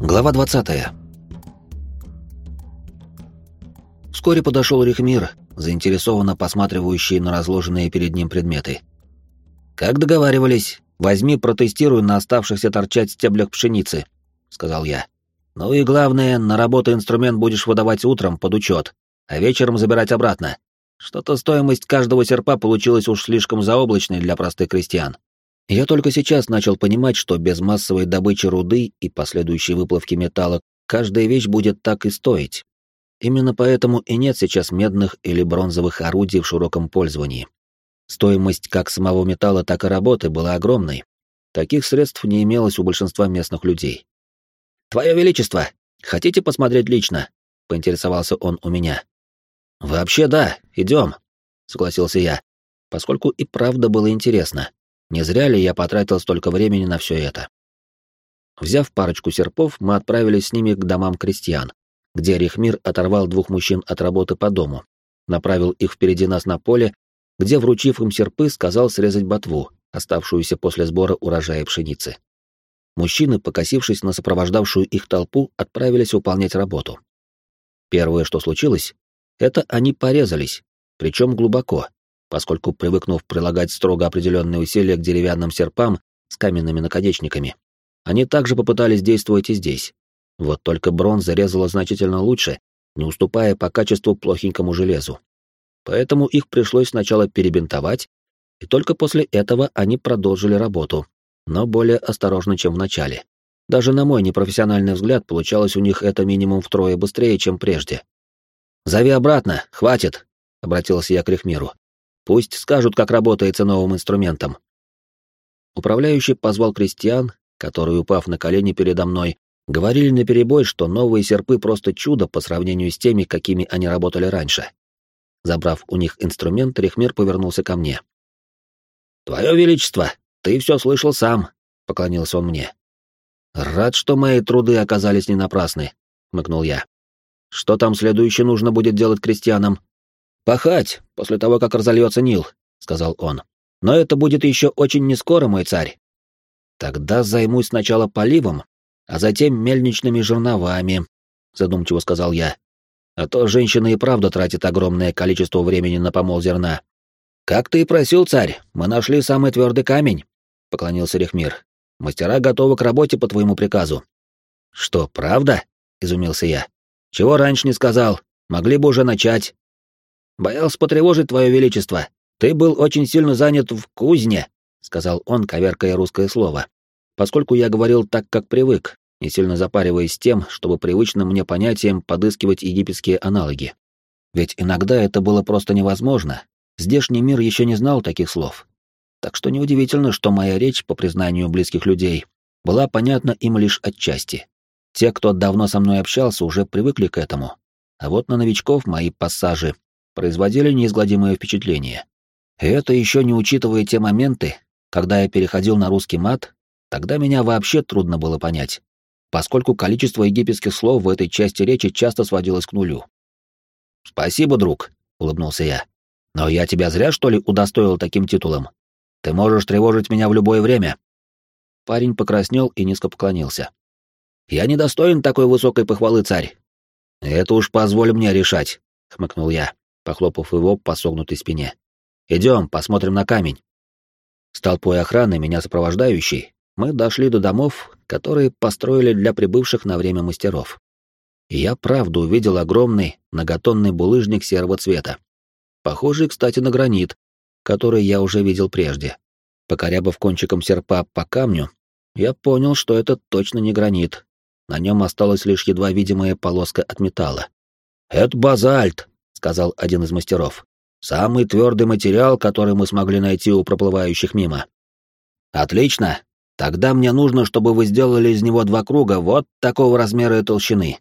Глава 20. Вскоре подошел Рихмир, заинтересованно посматривающий на разложенные перед ним предметы. «Как договаривались, возьми, протестируй на оставшихся торчать стеблях пшеницы», — сказал я. «Ну и главное, на работу инструмент будешь выдавать утром под учет, а вечером забирать обратно. Что-то стоимость каждого серпа получилась уж слишком заоблачной для простых крестьян. Я только сейчас начал понимать, что без массовой добычи руды и последующей выплавки металла каждая вещь будет так и стоить. Именно поэтому и нет сейчас медных или бронзовых орудий в широком пользовании. Стоимость как самого металла, так и работы была огромной. Таких средств не имелось у большинства местных людей. «Твое Величество, хотите посмотреть лично?» — поинтересовался он у меня. «Вообще да, идем», — согласился я, поскольку и правда было интересно. Не зря ли я потратил столько времени на все это? Взяв парочку серпов, мы отправились с ними к домам крестьян, где Рихмир оторвал двух мужчин от работы по дому, направил их впереди нас на поле, где, вручив им серпы, сказал срезать ботву, оставшуюся после сбора урожая пшеницы. Мужчины, покосившись на сопровождавшую их толпу, отправились выполнять работу. Первое, что случилось, это они порезались, причем глубоко, поскольку, привыкнув прилагать строго определенные усилия к деревянным серпам с каменными наконечниками, они также попытались действовать и здесь. Вот только бронза резала значительно лучше, не уступая по качеству плохенькому железу. Поэтому их пришлось сначала перебинтовать, и только после этого они продолжили работу, но более осторожно, чем в начале. Даже на мой непрофессиональный взгляд получалось у них это минимум втрое быстрее, чем прежде. «Зови обратно, хватит!» — обратился я к Рихмиру. Пусть скажут, как работается новым инструментом. Управляющий позвал крестьян, которые, упав на колени передо мной, говорили наперебой, что новые серпы просто чудо по сравнению с теми, какими они работали раньше. Забрав у них инструмент, Рехмир повернулся ко мне. «Твое Величество, ты все слышал сам», — поклонился он мне. «Рад, что мои труды оказались не напрасны», — мыкнул я. «Что там следующее нужно будет делать крестьянам?» «Пахать, после того, как разольется Нил», — сказал он. «Но это будет еще очень нескоро, мой царь». «Тогда займусь сначала поливом, а затем мельничными жерновами», — задумчиво сказал я. «А то женщина и правда тратит огромное количество времени на помол зерна». «Как ты и просил, царь, мы нашли самый твердый камень», — поклонился Рехмир. «Мастера готовы к работе по твоему приказу». «Что, правда?» — изумился я. «Чего раньше не сказал? Могли бы уже начать». Боялся потревожить твое величество. Ты был очень сильно занят в кузне, сказал он, коверкая русское слово. Поскольку я говорил так, как привык, не сильно запариваясь тем, чтобы привычным мне понятием подыскивать египетские аналоги. Ведь иногда это было просто невозможно. Здешний мир еще не знал таких слов. Так что неудивительно, что моя речь, по признанию близких людей, была понятна им лишь отчасти. Те, кто давно со мной общался, уже привыкли к этому. А вот на новичков мои пассажи производили неизгладимое впечатление. И это еще не учитывая те моменты, когда я переходил на русский мат, тогда меня вообще трудно было понять, поскольку количество египетских слов в этой части речи часто сводилось к нулю. «Спасибо, друг», — улыбнулся я. «Но я тебя зря, что ли, удостоил таким титулом? Ты можешь тревожить меня в любое время». Парень покраснел и низко поклонился. «Я недостоин такой высокой похвалы, царь». «Это уж позволь мне решать», — хмыкнул я похлопав его по согнутой спине. «Идем, посмотрим на камень». С толпой охраны, меня сопровождающей, мы дошли до домов, которые построили для прибывших на время мастеров. И я правда увидел огромный многотонный булыжник серого цвета. Похожий, кстати, на гранит, который я уже видел прежде. Покорябав кончиком серпа по камню, я понял, что это точно не гранит. На нем осталась лишь едва видимая полоска от металла. «Это базальт», сказал один из мастеров. Самый твердый материал, который мы смогли найти у проплывающих мимо. Отлично. Тогда мне нужно, чтобы вы сделали из него два круга вот такого размера и толщины.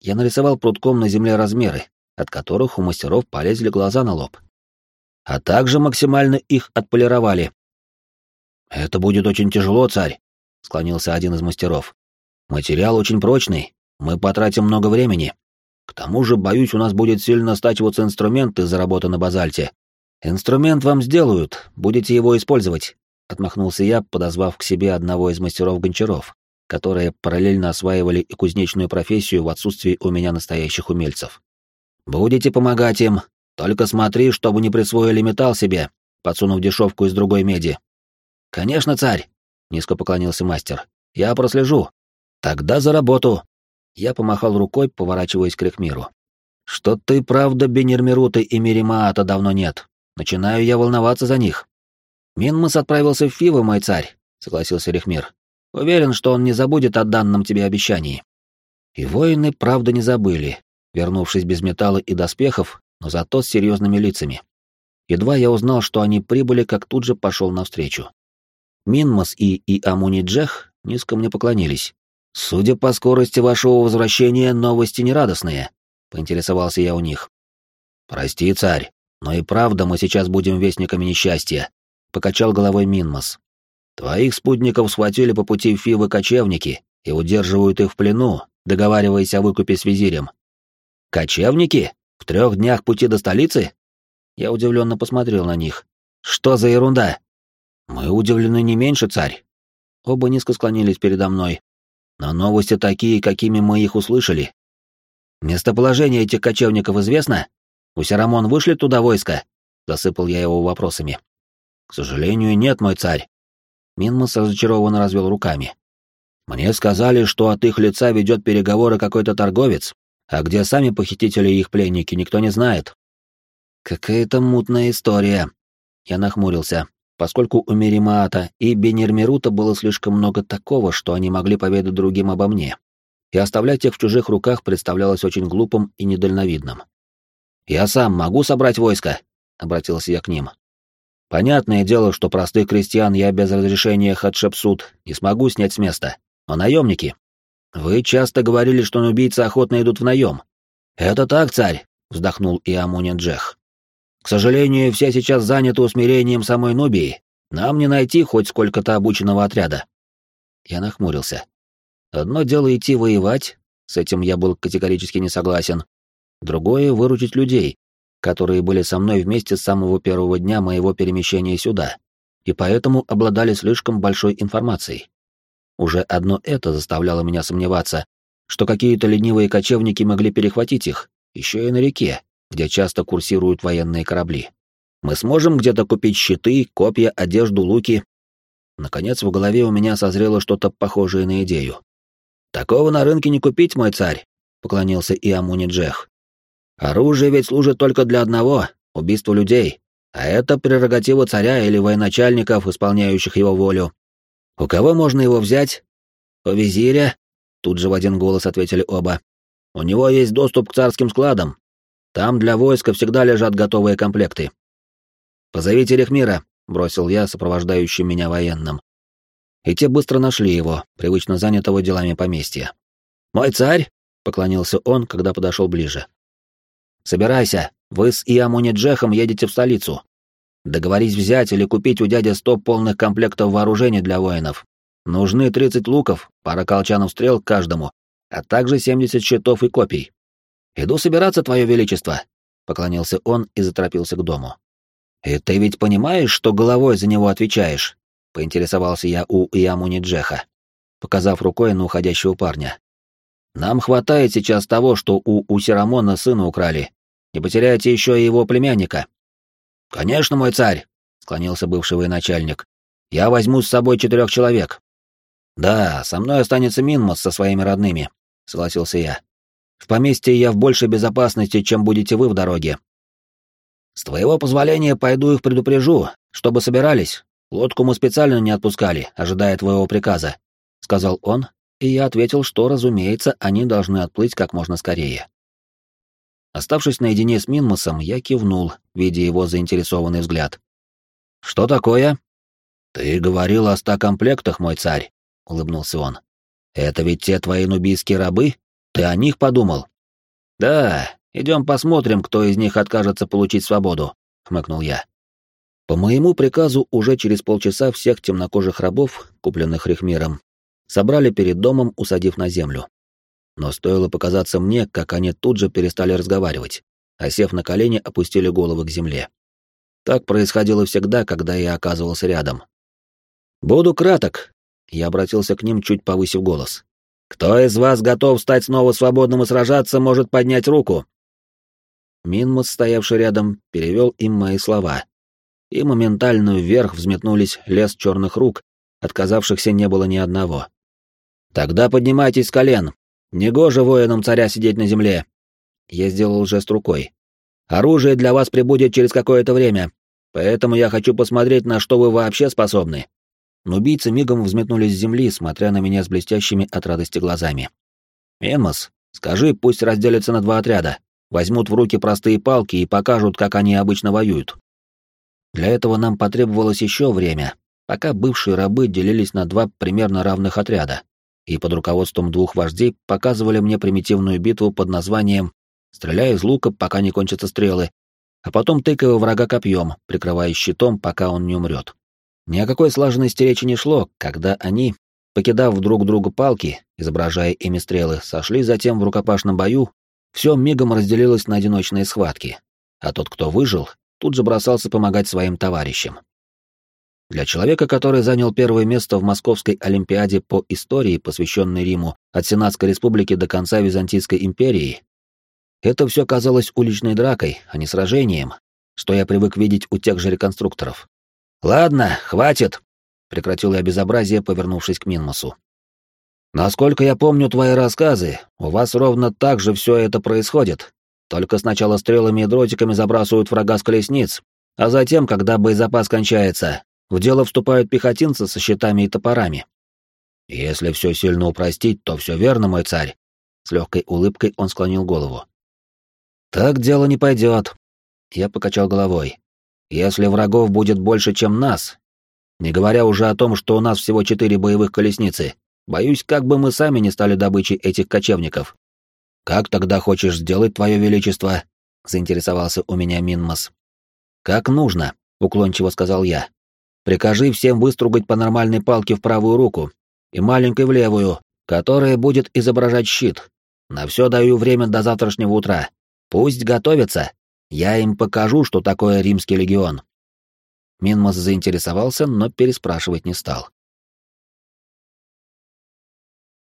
Я нарисовал прутком на земле размеры, от которых у мастеров полезли глаза на лоб. А также максимально их отполировали. Это будет очень тяжело, царь, склонился один из мастеров. Материал очень прочный, мы потратим много времени. К тому же, боюсь, у нас будет сильно стачиваться инструмент из-за работы на базальте. Инструмент вам сделают, будете его использовать, отмахнулся я, подозвав к себе одного из мастеров Гончаров, которые параллельно осваивали и кузнечную профессию в отсутствии у меня настоящих умельцев. «Будете помогать им, только смотри, чтобы не присвоили металл себе, подсунув дешевку из другой меди». «Конечно, царь!» — низко поклонился мастер. «Я прослежу». «Тогда за работу!» Я помахал рукой, поворачиваясь к Рехмиру. «Что ты, правда, Бенермируты и Миримаата давно нет. Начинаю я волноваться за них». «Минмас отправился в Фивы, мой царь», — согласился Рехмир. «Уверен, что он не забудет о данном тебе обещании». И воины, правда, не забыли, вернувшись без металла и доспехов, но зато с серьезными лицами. Едва я узнал, что они прибыли, как тут же пошел навстречу. Минмас и Иамуни Джех низко мне поклонились. «Судя по скорости вашего возвращения, новости нерадостные», — поинтересовался я у них. «Прости, царь, но и правда мы сейчас будем вестниками несчастья», — покачал головой Минмас. «Твоих спутников схватили по пути Фивы кочевники и удерживают их в плену, договариваясь о выкупе с визирем». «Кочевники? В трех днях пути до столицы?» Я удивленно посмотрел на них. «Что за ерунда?» «Мы удивлены не меньше, царь». Оба низко склонились передо мной. «Но новости такие, какими мы их услышали. Местоположение этих кочевников известно? У Сарамон вышли туда войска?» Засыпал я его вопросами. «К сожалению, нет, мой царь». Минмас разочарованно развел руками. «Мне сказали, что от их лица ведет переговоры какой-то торговец, а где сами похитители и их пленники, никто не знает. Какая-то мутная история. Я нахмурился, поскольку у Миримаата и Бенермирута было слишком много такого, что они могли поведать другим обо мне. И оставлять их в чужих руках представлялось очень глупым и недальновидным. «Я сам могу собрать войско?» — обратился я к ним. «Понятное дело, что простых крестьян я без разрешения Хатшепсут не смогу снять с места, но наемники. Вы часто говорили, что нубийцы охотно идут в наем. Это так, царь?» — вздохнул Иамунин Джех. К сожалению, все сейчас заняты усмирением самой Нубии. Нам не найти хоть сколько-то обученного отряда. Я нахмурился. Одно дело идти воевать, с этим я был категорически не согласен. Другое — выручить людей, которые были со мной вместе с самого первого дня моего перемещения сюда, и поэтому обладали слишком большой информацией. Уже одно это заставляло меня сомневаться, что какие-то ленивые кочевники могли перехватить их, еще и на реке, где часто курсируют военные корабли. Мы сможем где-то купить щиты, копья, одежду, луки. Наконец в голове у меня созрело что-то похожее на идею. «Такого на рынке не купить, мой царь», — поклонился и Амуни Джех. «Оружие ведь служит только для одного — убийства людей, а это прерогатива царя или военачальников, исполняющих его волю. У кого можно его взять? У визиря?» Тут же в один голос ответили оба. «У него есть доступ к царским складам, там для войска всегда лежат готовые комплекты. «Позовите Рехмира», — бросил я сопровождающим меня военным. И те быстро нашли его, привычно занятого делами поместья. «Мой царь!» — поклонился он, когда подошел ближе. «Собирайся, вы с Иамуни Джехом едете в столицу. Договорись взять или купить у дяди сто полных комплектов вооружения для воинов. Нужны тридцать луков, пара колчанов стрел каждому, а также семьдесят щитов и копий. «Иду собираться, Твое Величество», — поклонился он и заторопился к дому. «И ты ведь понимаешь, что головой за него отвечаешь?» — поинтересовался я у Иамуни Джеха, показав рукой на уходящего парня. «Нам хватает сейчас того, что у Усирамона сына украли. Не потеряйте еще и его племянника». «Конечно, мой царь», — склонился бывший военачальник. «Я возьму с собой четырех человек». «Да, со мной останется Минмос со своими родными», — согласился я. В поместье я в большей безопасности, чем будете вы в дороге. С твоего позволения пойду их предупрежу, чтобы собирались. Лодку мы специально не отпускали, ожидая твоего приказа, сказал он, и я ответил, что, разумеется, они должны отплыть как можно скорее. Оставшись наедине с Минмосом, я кивнул, видя его заинтересованный взгляд. «Что такое?» «Ты говорил о ста комплектах, мой царь», — улыбнулся он. «Это ведь те твои нубийские рабы?» Ты о них подумал? Да, идем посмотрим, кто из них откажется получить свободу, хмыкнул я. По моему приказу уже через полчаса всех темнокожих рабов, купленных Рихмиром, собрали перед домом, усадив на землю. Но стоило показаться мне, как они тут же перестали разговаривать, а сев на колени, опустили головы к земле. Так происходило всегда, когда я оказывался рядом. «Буду краток», Я обратился к ним, чуть повысив голос. «Кто из вас готов стать снова свободным и сражаться, может поднять руку?» Минмус, стоявший рядом, перевел им мои слова. И моментально вверх взметнулись лес черных рук, отказавшихся не было ни одного. «Тогда поднимайтесь с колен. Негоже воинам царя сидеть на земле». Я сделал жест рукой. «Оружие для вас прибудет через какое-то время, поэтому я хочу посмотреть, на что вы вообще способны». Но убийцы мигом взметнулись с земли, смотря на меня с блестящими от радости глазами. «Эмос, скажи, пусть разделятся на два отряда, возьмут в руки простые палки и покажут, как они обычно воюют». Для этого нам потребовалось еще время, пока бывшие рабы делились на два примерно равных отряда, и под руководством двух вождей показывали мне примитивную битву под названием «Стреляй из лука, пока не кончатся стрелы», а потом тыкая врага копьем, прикрывая щитом, пока он не умрет. Ни о какой слаженности речи не шло, когда они, покидав друг другу палки, изображая ими стрелы, сошли затем в рукопашном бою, все мигом разделилось на одиночные схватки, а тот, кто выжил, тут же бросался помогать своим товарищам. Для человека, который занял первое место в Московской Олимпиаде по истории, посвященной Риму от Сенатской Республики до конца Византийской империи, это все казалось уличной дракой, а не сражением, что я привык видеть у тех же реконструкторов. «Ладно, хватит!» — прекратил я безобразие, повернувшись к Минмосу. «Насколько я помню твои рассказы, у вас ровно так же все это происходит. Только сначала стрелами и дротиками забрасывают врага с колесниц, а затем, когда боезапас кончается, в дело вступают пехотинцы со щитами и топорами. Если все сильно упростить, то все верно, мой царь. С легкой улыбкой он склонил голову. Так дело не пойдет. Я покачал головой. Если врагов будет больше, чем нас, не говоря уже о том, что у нас всего четыре боевых колесницы, боюсь, как бы мы сами не стали добычей этих кочевников. Как тогда хочешь сделать, твое величество? заинтересовался у меня Минмас. Как нужно, уклончиво сказал я. Прикажи всем выстругать по нормальной палке в правую руку и маленькой в левую, которая будет изображать щит. На все даю время до завтрашнего утра. Пусть готовятся. Я им покажу, что такое римский легион. Минмас заинтересовался, но переспрашивать не стал.